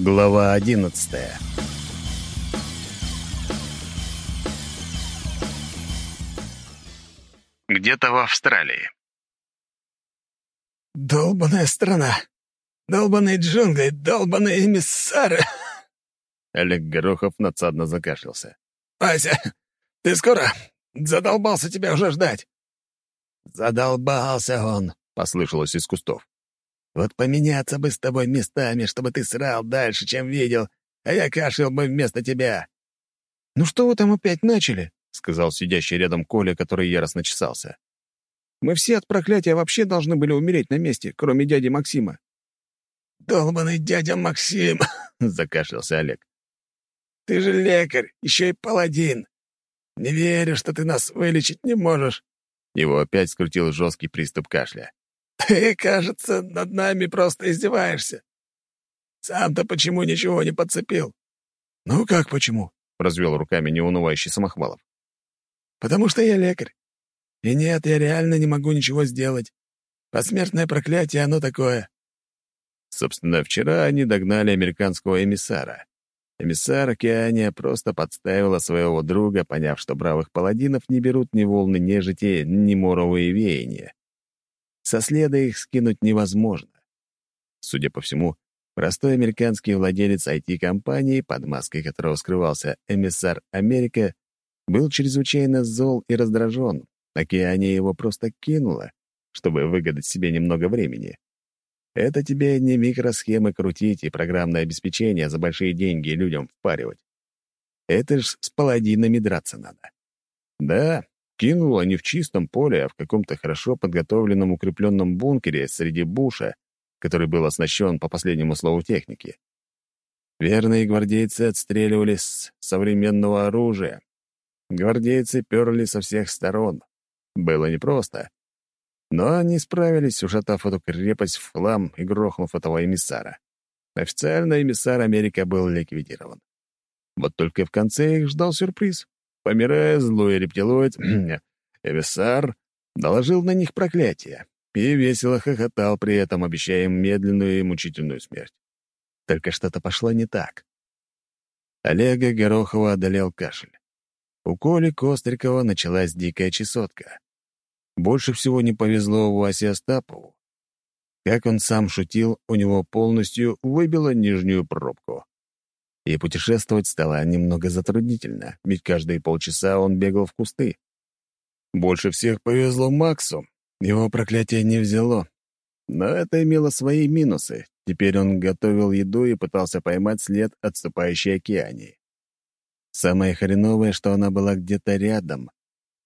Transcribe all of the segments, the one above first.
Глава одиннадцатая Где-то в Австралии. «Долбаная страна! Долбаные джунгли! Долбаные эмиссары!» Олег Горохов надсадно закашлялся. «Ася, ты скоро? Задолбался тебя уже ждать!» «Задолбался он!» — послышалось из кустов. Вот поменяться бы с тобой местами, чтобы ты срал дальше, чем видел, а я кашлял бы вместо тебя». «Ну что вы там опять начали?» — сказал сидящий рядом Коля, который яростно чесался. «Мы все от проклятия вообще должны были умереть на месте, кроме дяди Максима». «Долбанный дядя Максим!» — закашлялся Олег. «Ты же лекарь, еще и паладин. Не верю, что ты нас вылечить не можешь». Его опять скрутил жесткий приступ кашля. Ты, кажется, над нами просто издеваешься. Сам-то почему ничего не подцепил? Ну как почему? развел руками неунывающий Самохвалов. Потому что я лекарь. И нет, я реально не могу ничего сделать. Посмертное проклятие, оно такое. Собственно, вчера они догнали американского эмиссара. Эмиссар Океания просто подставила своего друга, поняв, что бравых паладинов не берут ни волны нежити, ни моровые веяния. Со следа их скинуть невозможно. Судя по всему, простой американский владелец IT-компании, под маской которого скрывался эмиссар Америка, был чрезвычайно зол и раздражен. Океания его просто кинула, чтобы выгадать себе немного времени. Это тебе не микросхемы крутить и программное обеспечение за большие деньги людям впаривать. Это ж с паладинами драться надо. Да, Кинула не в чистом поле, а в каком-то хорошо подготовленном укрепленном бункере среди буша, который был оснащен по последнему слову техники. Верные гвардейцы отстреливались с современного оружия. Гвардейцы перли со всех сторон. Было непросто. Но они справились, ушатав эту крепость в хлам и грохнув этого эмиссара. Официально эмиссар Америка был ликвидирован. Вот только в конце их ждал сюрприз. Помирая, злой рептилоид, Эвисар, доложил на них проклятие и весело хохотал при этом, обещая им медленную и мучительную смерть. Только что-то пошло не так. Олега Горохова одолел кашель. У Коли Кострикова началась дикая чесотка. Больше всего не повезло Васе Остапову. Как он сам шутил, у него полностью выбило нижнюю пробку и путешествовать стало немного затруднительно, ведь каждые полчаса он бегал в кусты. Больше всех повезло Максу. Его проклятие не взяло. Но это имело свои минусы. Теперь он готовил еду и пытался поймать след отступающей океании. Самое хреновое, что она была где-то рядом.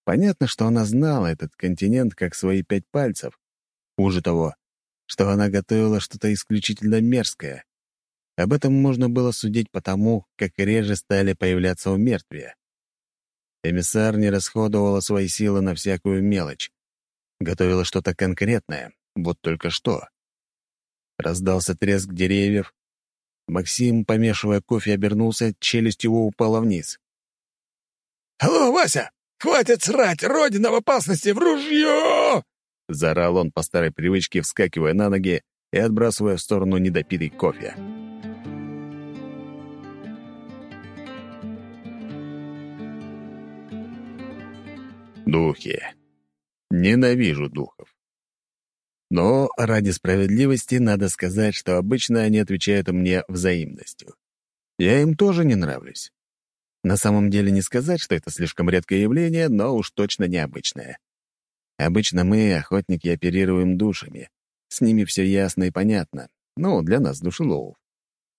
Понятно, что она знала этот континент как свои пять пальцев. Хуже того, что она готовила что-то исключительно мерзкое. Об этом можно было судить по тому, как реже стали появляться у мертвия. Эмиссар не расходовала свои силы на всякую мелочь. Готовила что-то конкретное, вот только что. Раздался треск деревьев. Максим, помешивая кофе, обернулся, челюсть его упала вниз. «Алло, Вася! Хватит срать! Родина в опасности! В ружье!» Заорал он по старой привычке, вскакивая на ноги и отбрасывая в сторону недопитый кофе. Духи. Ненавижу духов. Но ради справедливости надо сказать, что обычно они отвечают мне взаимностью. Я им тоже не нравлюсь. На самом деле не сказать, что это слишком редкое явление, но уж точно необычное. Обычно мы, охотники, оперируем душами. С ними все ясно и понятно. Ну, для нас, душеловов.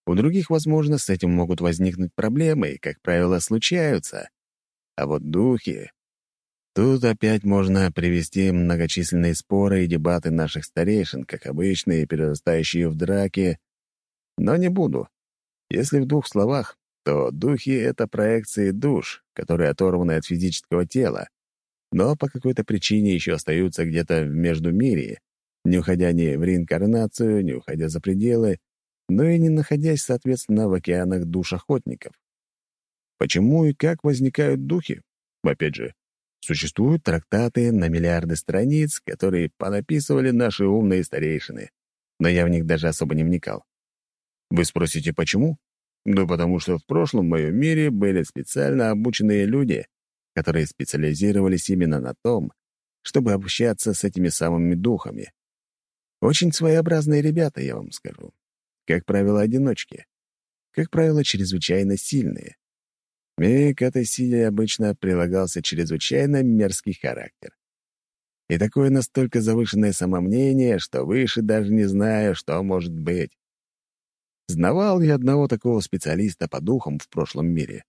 У других, возможно, с этим могут возникнуть проблемы, и, как правило, случаются. А вот духи... Тут опять можно привести многочисленные споры и дебаты наших старейшин, как обычные, перерастающие в драки. Но не буду. Если в двух словах, то духи — это проекции душ, которые оторваны от физического тела, но по какой-то причине еще остаются где-то в Междумирье, не уходя ни в реинкарнацию, не уходя за пределы, но и не находясь, соответственно, в океанах душ охотников. Почему и как возникают духи? Опять же, Существуют трактаты на миллиарды страниц, которые понаписывали наши умные старейшины, но я в них даже особо не вникал. Вы спросите, почему? Да потому что в прошлом моем мире были специально обученные люди, которые специализировались именно на том, чтобы общаться с этими самыми духами. Очень своеобразные ребята, я вам скажу. Как правило, одиночки. Как правило, чрезвычайно сильные. И к этой силе обычно прилагался чрезвычайно мерзкий характер. И такое настолько завышенное самомнение, что выше даже не знаю, что может быть. Знавал я одного такого специалиста по духам в прошлом мире.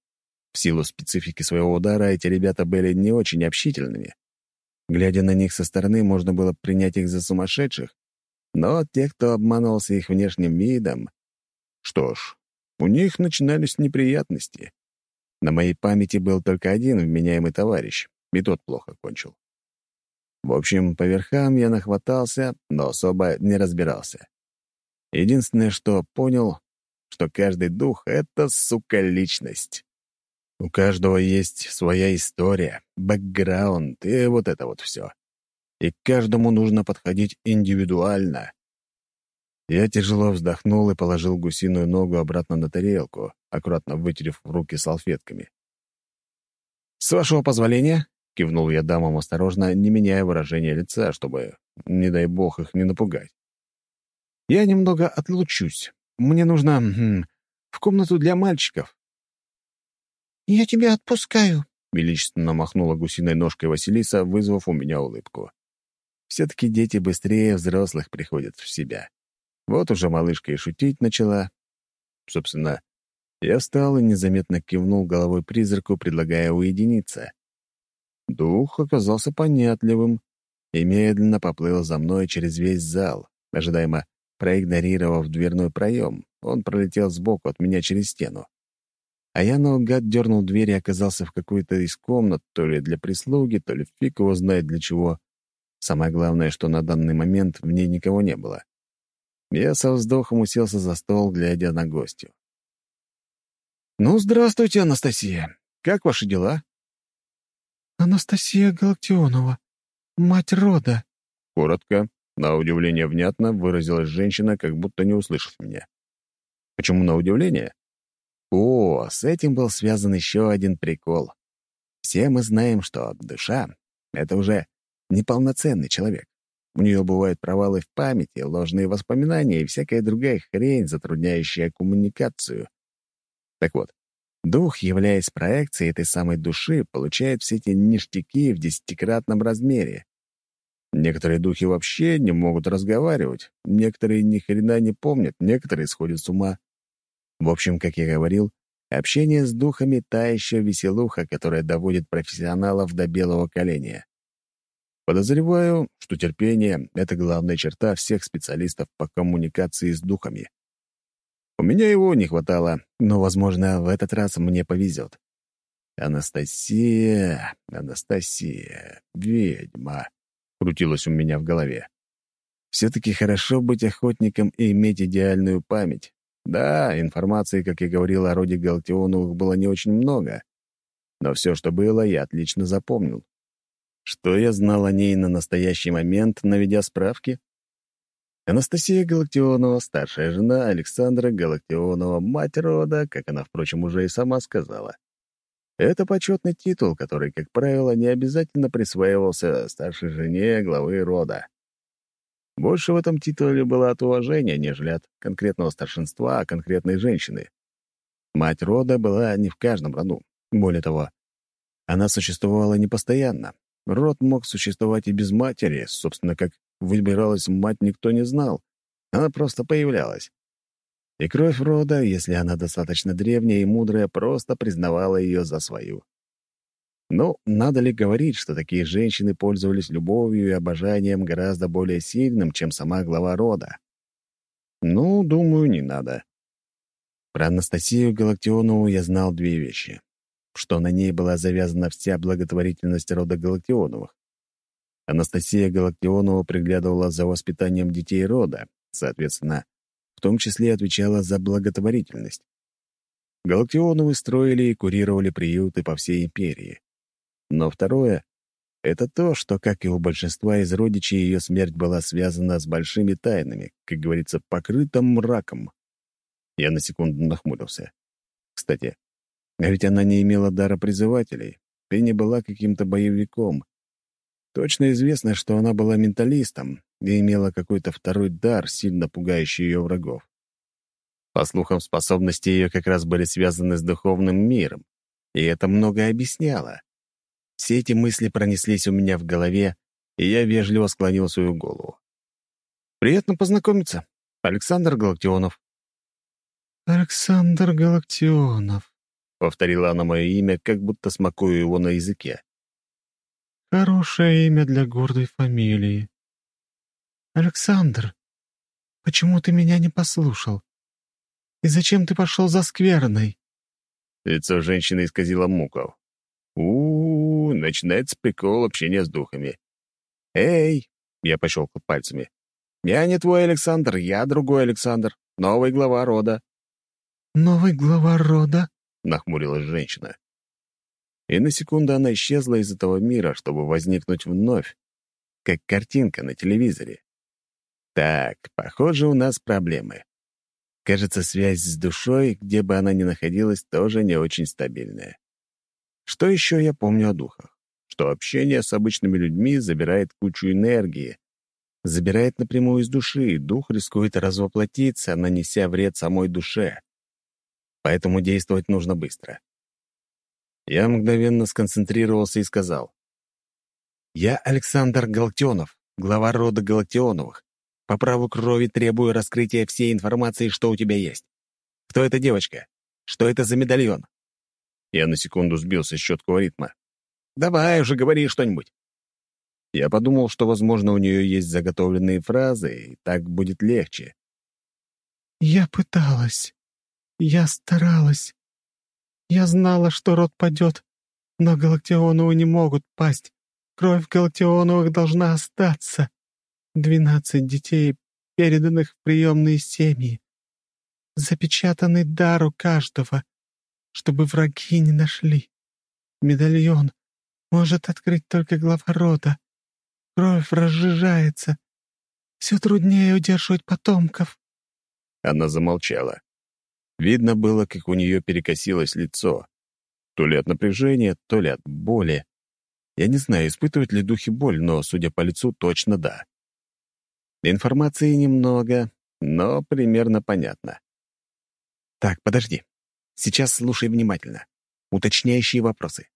В силу специфики своего удара эти ребята были не очень общительными. Глядя на них со стороны, можно было принять их за сумасшедших, но те, кто обманывался их внешним видом... Что ж, у них начинались неприятности. На моей памяти был только один вменяемый товарищ, и тот плохо кончил. В общем, по верхам я нахватался, но особо не разбирался. Единственное, что понял, что каждый дух — это, сука, личность. У каждого есть своя история, бэкграунд и вот это вот все. И каждому нужно подходить индивидуально. Я тяжело вздохнул и положил гусиную ногу обратно на тарелку, аккуратно вытерев руки салфетками. «С вашего позволения», — кивнул я дамам осторожно, не меняя выражения лица, чтобы, не дай бог, их не напугать. Я немного отлучусь. Мне нужно хм, в комнату для мальчиков». «Я тебя отпускаю», — величественно махнула гусиной ножкой Василиса, вызвав у меня улыбку. Все-таки дети быстрее взрослых приходят в себя. Вот уже малышка и шутить начала. Собственно, я встал и незаметно кивнул головой призраку, предлагая уединиться. Дух оказался понятливым и медленно поплыл за мной через весь зал, ожидаемо Проигнорировав дверной проем, он пролетел сбоку от меня через стену. А я наугад дернул дверь и оказался в какой-то из комнат, то ли для прислуги, то ли фиг его знает для чего. Самое главное, что на данный момент в ней никого не было. Я со вздохом уселся за стол, глядя на гостю. «Ну, здравствуйте, Анастасия. Как ваши дела?» «Анастасия Галактионова, мать рода», — коротко, на удивление внятно выразилась женщина, как будто не услышав меня. Почему на удивление? О, с этим был связан еще один прикол. Все мы знаем, что душа — это уже неполноценный человек. У нее бывают провалы в памяти, ложные воспоминания и всякая другая хрень, затрудняющая коммуникацию. Так вот, дух, являясь проекцией этой самой души, получает все эти ништяки в десятикратном размере. Некоторые духи вообще не могут разговаривать, некоторые ни хрена не помнят, некоторые сходят с ума. В общем, как я говорил, общение с духами — та еще веселуха, которая доводит профессионалов до белого коленя. Подозреваю, что терпение — это главная черта всех специалистов по коммуникации с духами. У меня его не хватало, но, возможно, в этот раз мне повезет. Анастасия, Анастасия, ведьма крутилось у меня в голове. Все-таки хорошо быть охотником и иметь идеальную память. Да, информации, как я говорил о роде Галактионовых, было не очень много. Но все, что было, я отлично запомнил. Что я знал о ней на настоящий момент, наведя справки? Анастасия Галактионова, старшая жена Александра Галактионова, мать рода, как она, впрочем, уже и сама сказала. Это почетный титул, который, как правило, не обязательно присваивался старшей жене главы рода. Больше в этом титуле было от уважения, нежели от конкретного старшинства конкретной женщины. Мать рода была не в каждом роду. Более того, она существовала не постоянно. Род мог существовать и без матери, собственно, как выбиралась мать, никто не знал. Она просто появлялась. И кровь рода, если она достаточно древняя и мудрая, просто признавала ее за свою. Ну, надо ли говорить, что такие женщины пользовались любовью и обожанием гораздо более сильным, чем сама глава рода? Ну, думаю, не надо. Про Анастасию Галактионову я знал две вещи. Что на ней была завязана вся благотворительность рода Галактионовых. Анастасия Галактионова приглядывала за воспитанием детей рода, соответственно, в том числе отвечала за благотворительность. Галактионовы строили и курировали приюты по всей империи. Но второе — это то, что, как и у большинства из родичей, ее смерть была связана с большими тайнами, как говорится, покрытым мраком. Я на секунду нахмурился. Кстати, а ведь она не имела дара призывателей и не была каким-то боевиком. Точно известно, что она была менталистом и имела какой-то второй дар, сильно пугающий ее врагов. По слухам, способности ее как раз были связаны с духовным миром, и это многое объясняло. Все эти мысли пронеслись у меня в голове, и я вежливо склонил свою голову. «Приятно познакомиться. Александр Галактионов». «Александр Галактионов», — повторила она мое имя, как будто смакую его на языке. «Хорошее имя для гордой фамилии. Александр, почему ты меня не послушал? И зачем ты пошел за скверной?» Лицо женщины исказило муков. у, -у, -у начинается прикол общения с духами. «Эй!» — я пощелкал пальцами. «Я не твой Александр, я другой Александр, новый глава рода». «Новый глава рода?» — нахмурилась женщина. И на секунду она исчезла из этого мира, чтобы возникнуть вновь, как картинка на телевизоре. Так, похоже, у нас проблемы. Кажется, связь с душой, где бы она ни находилась, тоже не очень стабильная. Что еще я помню о духах? Что общение с обычными людьми забирает кучу энергии, забирает напрямую из души, и дух рискует развоплотиться, нанеся вред самой душе. Поэтому действовать нужно быстро. Я мгновенно сконцентрировался и сказал. «Я Александр Галактионов, глава рода Галактионовых. По праву крови требую раскрытия всей информации, что у тебя есть. Кто эта девочка? Что это за медальон?» Я на секунду сбился с четкого ритма. «Давай уже говори что-нибудь». Я подумал, что, возможно, у нее есть заготовленные фразы, и так будет легче. «Я пыталась. Я старалась. Я знала, что род падет, но Галактионовы не могут пасть. Кровь Галактионовых должна остаться. Двенадцать детей, переданных в приемные семьи. Запечатанный дар у каждого, чтобы враги не нашли. Медальон может открыть только глава рода. Кровь разжижается. Все труднее удерживать потомков. Она замолчала. Видно было, как у нее перекосилось лицо. То ли от напряжения, то ли от боли. Я не знаю, испытывают ли духи боль, но, судя по лицу, точно да. Информации немного, но примерно понятно. Так, подожди. Сейчас слушай внимательно. Уточняющие вопросы.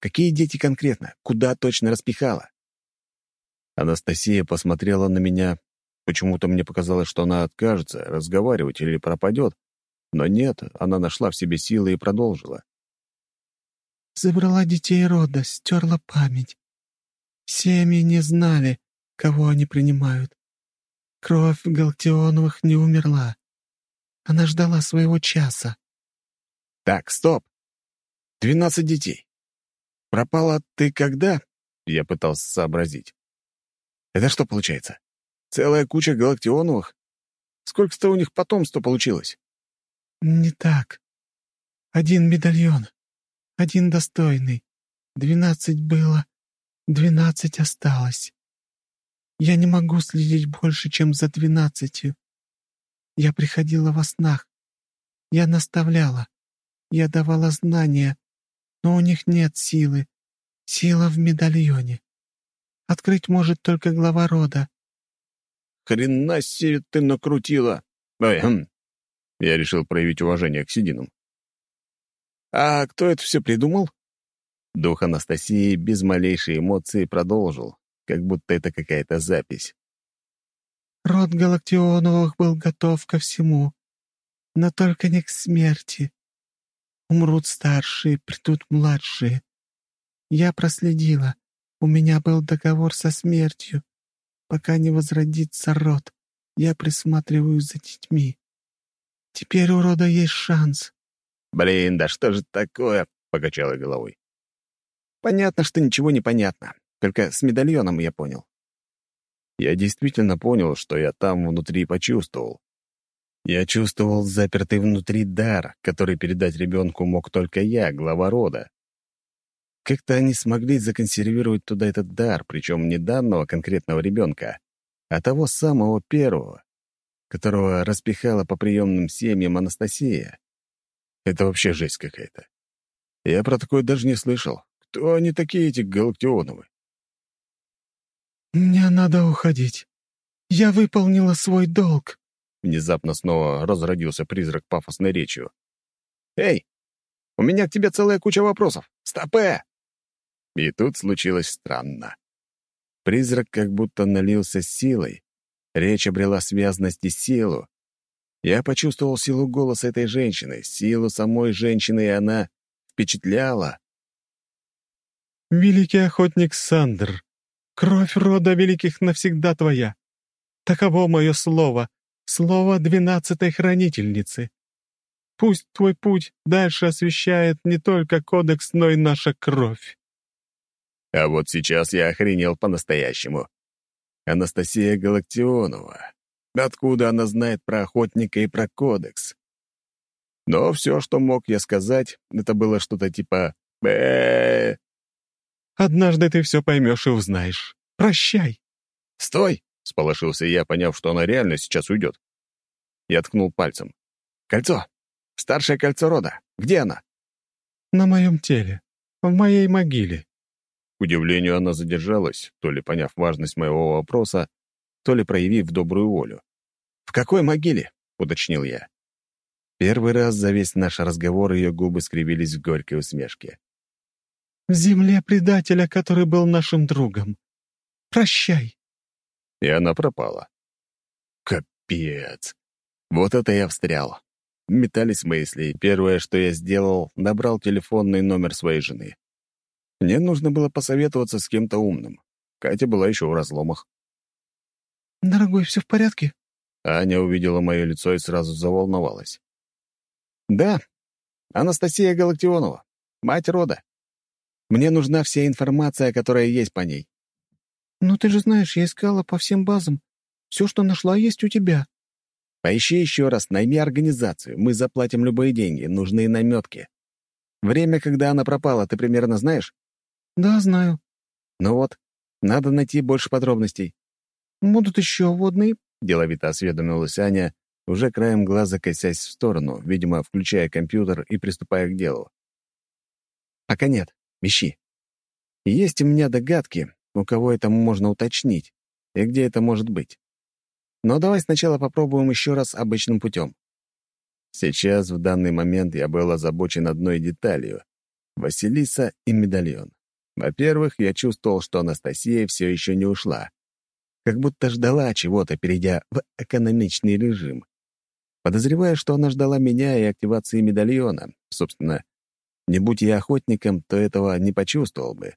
Какие дети конкретно? Куда точно распихала? Анастасия посмотрела на меня. Почему-то мне показалось, что она откажется разговаривать или пропадет. Но нет, она нашла в себе силы и продолжила. Забрала детей рода, стерла память. Семьи не знали, кого они принимают. Кровь Галактионовых не умерла. Она ждала своего часа. Так, стоп. Двенадцать детей. Пропала ты когда? Я пытался сообразить. Это что получается? Целая куча Галактионовых? Сколько-то у них потомства получилось? Не так. Один медальон. Один достойный. Двенадцать было. Двенадцать осталось. Я не могу следить больше, чем за двенадцатью. Я приходила во снах. Я наставляла. Я давала знания, но у них нет силы. Сила в медальоне. Открыть может только глава рода. Хрена себе ты накрутила! Ой, хм. Я решил проявить уважение к сединам. А кто это все придумал? Дух Анастасии без малейшей эмоции продолжил как будто это какая-то запись. Род Галактионовых был готов ко всему, но только не к смерти. Умрут старшие, придут младшие. Я проследила. У меня был договор со смертью. Пока не возродится род, я присматриваю за детьми. Теперь у рода есть шанс. «Блин, да что же такое?» — покачала головой. «Понятно, что ничего не понятно. Только с медальоном я понял. Я действительно понял, что я там внутри почувствовал. Я чувствовал запертый внутри дар, который передать ребенку мог только я, глава рода. Как-то они смогли законсервировать туда этот дар, причем не данного конкретного ребенка, а того самого первого. Которого распихала по приемным семьям Анастасия. Это вообще жесть какая-то. Я про такое даже не слышал. Кто они такие, эти Галактионовы? «Мне надо уходить. Я выполнила свой долг», Внезапно снова разродился призрак пафосной речью. «Эй, у меня к тебе целая куча вопросов. Стопэ!» И тут случилось странно. Призрак как будто налился силой. Речь обрела связность и силу. Я почувствовал силу голоса этой женщины, силу самой женщины, и она впечатляла. «Великий охотник Сандр, кровь рода великих навсегда твоя. Таково мое слово, слово двенадцатой хранительницы. Пусть твой путь дальше освещает не только кодекс, но и наша кровь». А вот сейчас я охренел по-настоящему. Анастасия Галактионова. Откуда она знает про охотника и про кодекс? Но все, что мог я сказать, это было что-то типа бэ «Однажды ты все поймешь и узнаешь. Прощай!» «Стой!» — сполошился я, поняв, что она реально сейчас уйдет. Я ткнул пальцем. «Кольцо! Старшее кольцо рода! Где она?» «На моем теле. В моей могиле». К удивлению, она задержалась, то ли поняв важность моего вопроса, то ли проявив добрую волю. «В какой могиле?» — уточнил я. Первый раз за весь наш разговор ее губы скривились в горькой усмешке. «В земле предателя, который был нашим другом. Прощай!» И она пропала. Капец! Вот это я встрял. Метались мысли, и первое, что я сделал, набрал телефонный номер своей жены. Мне нужно было посоветоваться с кем-то умным. Катя была еще в разломах. «Дорогой, все в порядке?» Аня увидела мое лицо и сразу заволновалась. «Да, Анастасия Галактионова, мать рода. Мне нужна вся информация, которая есть по ней». «Ну ты же знаешь, я искала по всем базам. Все, что нашла, есть у тебя». «Поищи еще раз, найми организацию. Мы заплатим любые деньги, нужны наметки. Время, когда она пропала, ты примерно знаешь?» «Да, знаю». «Ну вот, надо найти больше подробностей». «Будут еще водные?» — деловито осведомилась Аня, уже краем глаза косясь в сторону, видимо, включая компьютер и приступая к делу. «Пока нет. Ищи. Есть у меня догадки, у кого это можно уточнить и где это может быть. Но давай сначала попробуем еще раз обычным путем. Сейчас, в данный момент, я был озабочен одной деталью — Василиса и медальон. Во-первых, я чувствовал, что Анастасия все еще не ушла. Как будто ждала чего-то, перейдя в экономичный режим. Подозревая, что она ждала меня и активации медальона. Собственно, не будь я охотником, то этого не почувствовал бы.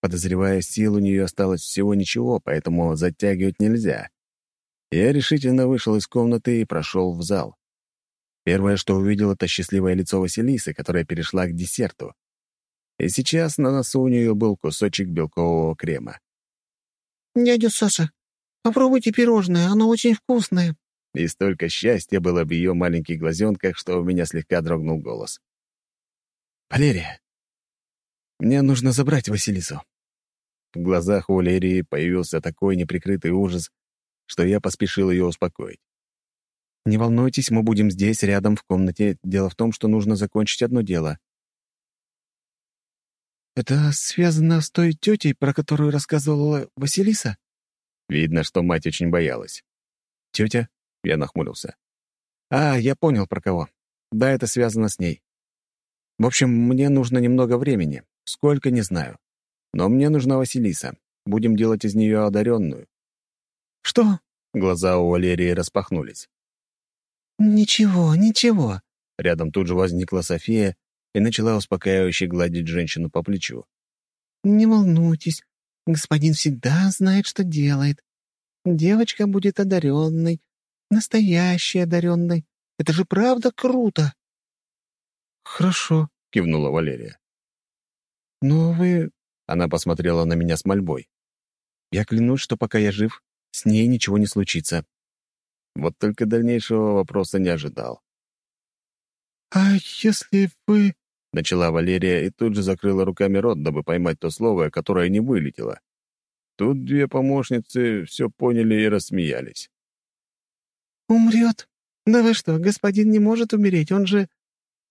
Подозревая, сил у нее осталось всего ничего, поэтому затягивать нельзя. Я решительно вышел из комнаты и прошел в зал. Первое, что увидел, это счастливое лицо Василисы, которая перешла к десерту. И сейчас на носу у нее был кусочек белкового крема. «Дядя Саша, попробуйте пирожное, оно очень вкусное». И столько счастья было в ее маленьких глазенках, что у меня слегка дрогнул голос. «Валерия, мне нужно забрать Василису». В глазах у Валерии появился такой неприкрытый ужас, что я поспешил ее успокоить. «Не волнуйтесь, мы будем здесь, рядом, в комнате. Дело в том, что нужно закончить одно дело». «Это связано с той тетей, про которую рассказывала Василиса?» Видно, что мать очень боялась. «Тетя?» — я нахмурился. «А, я понял, про кого. Да, это связано с ней. В общем, мне нужно немного времени. Сколько, не знаю. Но мне нужна Василиса. Будем делать из нее одаренную». «Что?» — глаза у Валерии распахнулись. «Ничего, ничего». Рядом тут же возникла София и начала успокаивающе гладить женщину по плечу. «Не волнуйтесь, господин всегда знает, что делает. Девочка будет одаренной, настоящей одаренной. Это же правда круто!» «Хорошо», — кивнула Валерия. «Но вы...» — она посмотрела на меня с мольбой. «Я клянусь, что пока я жив, с ней ничего не случится. Вот только дальнейшего вопроса не ожидал. «А если вы...» — начала Валерия и тут же закрыла руками рот, дабы поймать то слово, которое не вылетело. Тут две помощницы все поняли и рассмеялись. «Умрет? Да вы что, господин не может умереть, он же...»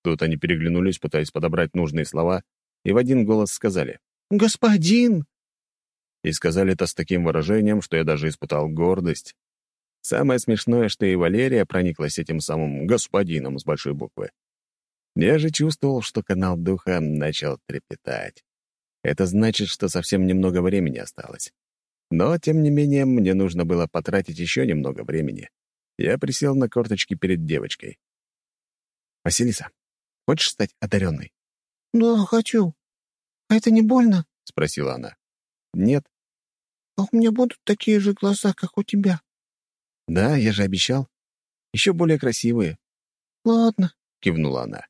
Тут они переглянулись, пытаясь подобрать нужные слова, и в один голос сказали «Господин!» И сказали это с таким выражением, что я даже испытал гордость. Самое смешное, что и Валерия прониклась этим самым «господином» с большой буквы. Я же чувствовал, что канал духа начал трепетать. Это значит, что совсем немного времени осталось. Но, тем не менее, мне нужно было потратить еще немного времени. Я присел на корточки перед девочкой. «Василиса, хочешь стать одаренной?» «Да, хочу. А это не больно?» — спросила она. «Нет». «А у меня будут такие же глаза, как у тебя?» «Да, я же обещал. Еще более красивые». «Ладно», — кивнула она.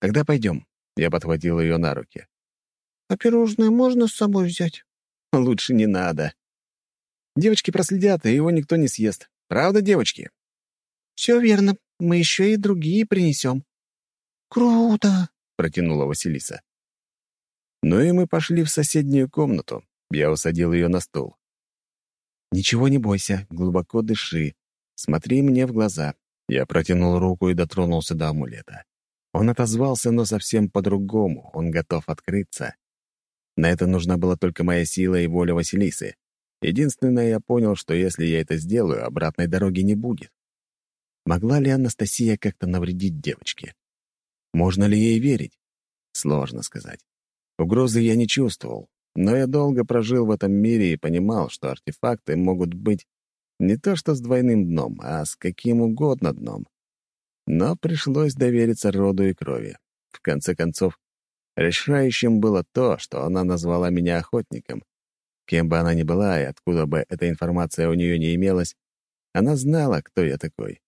«Тогда пойдем». Я подхватил ее на руки. «А пирожное можно с собой взять?» Лучше не надо. Девочки проследят, и его никто не съест. Правда, девочки?» «Все верно. Мы еще и другие принесем». «Круто!» — протянула Василиса. Ну и мы пошли в соседнюю комнату. Я усадил ее на стул. «Ничего не бойся, глубоко дыши. Смотри мне в глаза». Я протянул руку и дотронулся до амулета. Он отозвался, но совсем по-другому. Он готов открыться. На это нужна была только моя сила и воля Василисы. Единственное, я понял, что если я это сделаю, обратной дороги не будет. Могла ли Анастасия как-то навредить девочке? Можно ли ей верить? Сложно сказать. Угрозы я не чувствовал, но я долго прожил в этом мире и понимал, что артефакты могут быть не то что с двойным дном, а с каким угодно дном. Но пришлось довериться роду и крови. В конце концов, Решающим было то, что она назвала меня охотником. Кем бы она ни была и откуда бы эта информация у нее не имелась, она знала, кто я такой.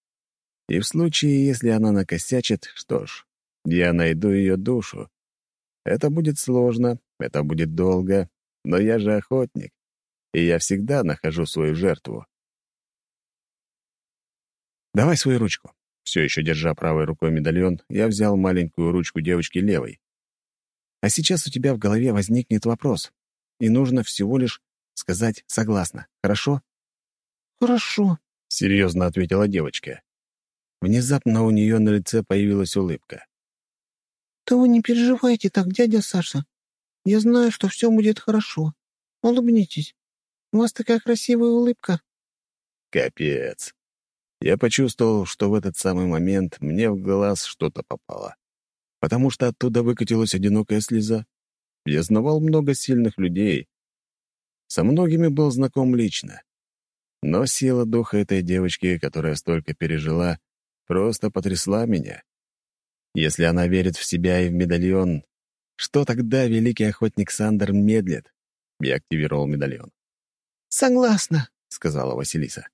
И в случае, если она накосячит, что ж, я найду ее душу. Это будет сложно, это будет долго, но я же охотник, и я всегда нахожу свою жертву. «Давай свою ручку». Все еще держа правой рукой медальон, я взял маленькую ручку девочки левой. А сейчас у тебя в голове возникнет вопрос, и нужно всего лишь сказать «согласна», хорошо?» «Хорошо», — серьезно ответила девочка. Внезапно у нее на лице появилась улыбка. «Да вы не переживайте так, дядя Саша. Я знаю, что все будет хорошо. Улыбнитесь. У вас такая красивая улыбка». Капец. Я почувствовал, что в этот самый момент мне в глаз что-то попало потому что оттуда выкатилась одинокая слеза. Я знавал много сильных людей. Со многими был знаком лично. Но сила духа этой девочки, которая столько пережила, просто потрясла меня. Если она верит в себя и в медальон, что тогда великий охотник Сандер медлит? Я активировал медальон. «Согласна», — сказала Василиса.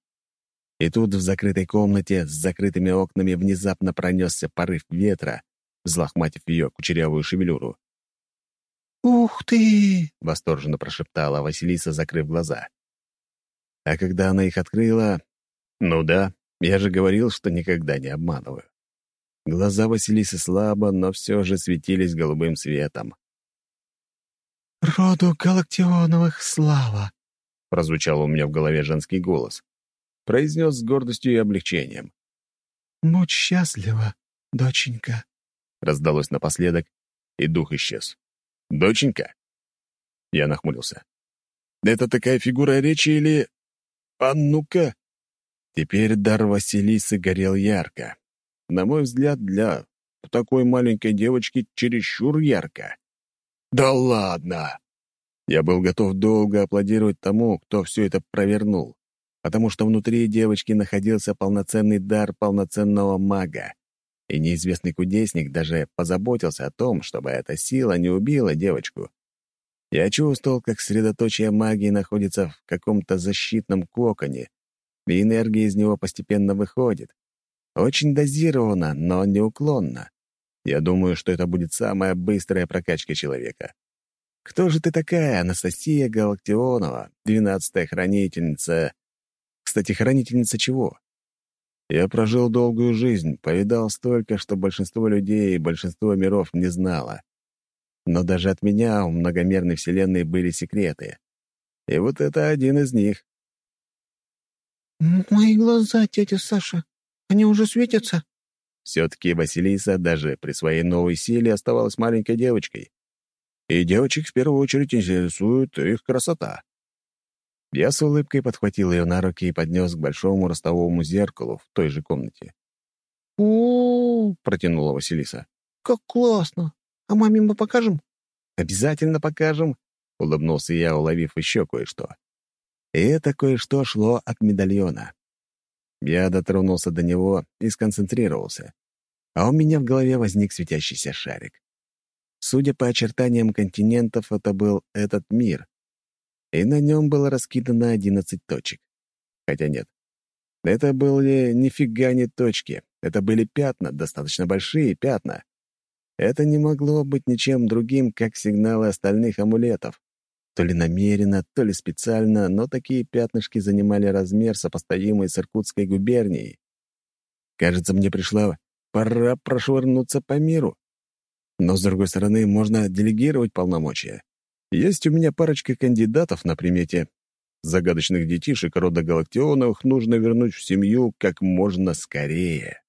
И тут в закрытой комнате с закрытыми окнами внезапно пронесся порыв ветра, взлохматив ее кучерявую шевелюру. «Ух ты!» — восторженно прошептала Василиса, закрыв глаза. А когда она их открыла... Ну да, я же говорил, что никогда не обманываю. Глаза Василисы слабо, но все же светились голубым светом. «Роду Галактионовых слава!» — прозвучал у меня в голове женский голос. Произнес с гордостью и облегчением. «Будь счастлива, доченька!» раздалось напоследок, и дух исчез. «Доченька?» Я нахмурился. «Это такая фигура речи или... А ну-ка!» Теперь дар Василисы горел ярко. На мой взгляд, для такой маленькой девочки чересчур ярко. «Да ладно!» Я был готов долго аплодировать тому, кто все это провернул, потому что внутри девочки находился полноценный дар полноценного мага и неизвестный кудесник даже позаботился о том, чтобы эта сила не убила девочку. Я чувствовал, как средоточие магии находится в каком-то защитном коконе, и энергия из него постепенно выходит. Очень дозированно, но неуклонно. Я думаю, что это будет самая быстрая прокачка человека. Кто же ты такая, Анастасия Галактионова, двенадцатая хранительница? Кстати, хранительница чего? Я прожил долгую жизнь, повидал столько, что большинство людей и большинство миров не знало. Но даже от меня у многомерной вселенной были секреты. И вот это один из них. «Мои глаза, тетя Саша, они уже светятся?» Все-таки Василиса даже при своей новой силе оставалась маленькой девочкой. И девочек в первую очередь интересует их красота. Я с улыбкой подхватил ее на руки и поднес к большому ростовому зеркалу в той же комнате. о, протянула Василиса. Как классно! А маме мы покажем?» «Обязательно покажем», — улыбнулся я, уловив еще кое-что. И это кое-что шло от медальона. Я дотронулся до него и сконцентрировался. А у меня в голове возник светящийся шарик. Судя по очертаниям континентов, это был этот мир. И на нем было раскидано одиннадцать точек. Хотя нет. Это были нифига не точки. Это были пятна, достаточно большие пятна. Это не могло быть ничем другим, как сигналы остальных амулетов. То ли намеренно, то ли специально, но такие пятнышки занимали размер, сопоставимый с Иркутской губернией. Кажется, мне пришла пора прошвырнуться по миру. Но, с другой стороны, можно делегировать полномочия. Есть у меня парочка кандидатов на примете. Загадочных детишек рода Галактионовых нужно вернуть в семью как можно скорее.